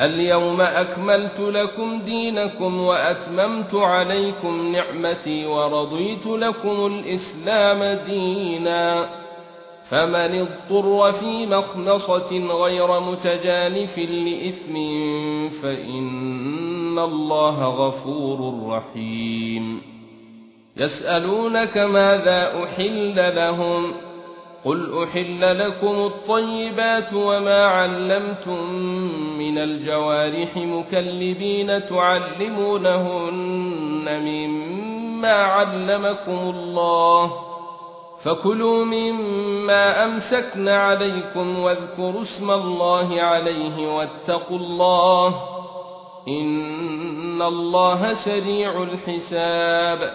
اليوم أكملت لكم دينكم وأتممت عليكم نعمتي ورضيت لكم الإسلام دينا. فمن اضطر في مخنصة غير متجانف لإثم فإن الله غفور رحيم. يسألونك ماذا أحل لهم؟ قل احل لكم الطيبات وما علمتم من الجوارح مكلبين تعلمونهن مما علمكم الله فكلوا مما امسكن عليكم واذكروا اسم الله عليه واتقوا الله ان الله سريع الحساب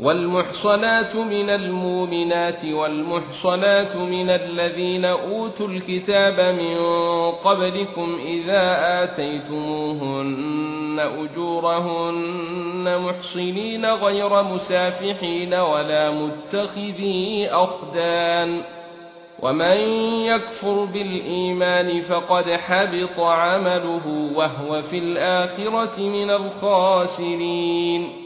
والمحصنات من المؤمنات والمحصنات من الذين أوتوا الكتاب من قبلكم إذا آتيتموهن أجورهن محصنين غير مسافحين ولا متخذي أخدان ومن يكفر بالإيمان فقد حبط عمله وهو في الآخرة من الخاسرين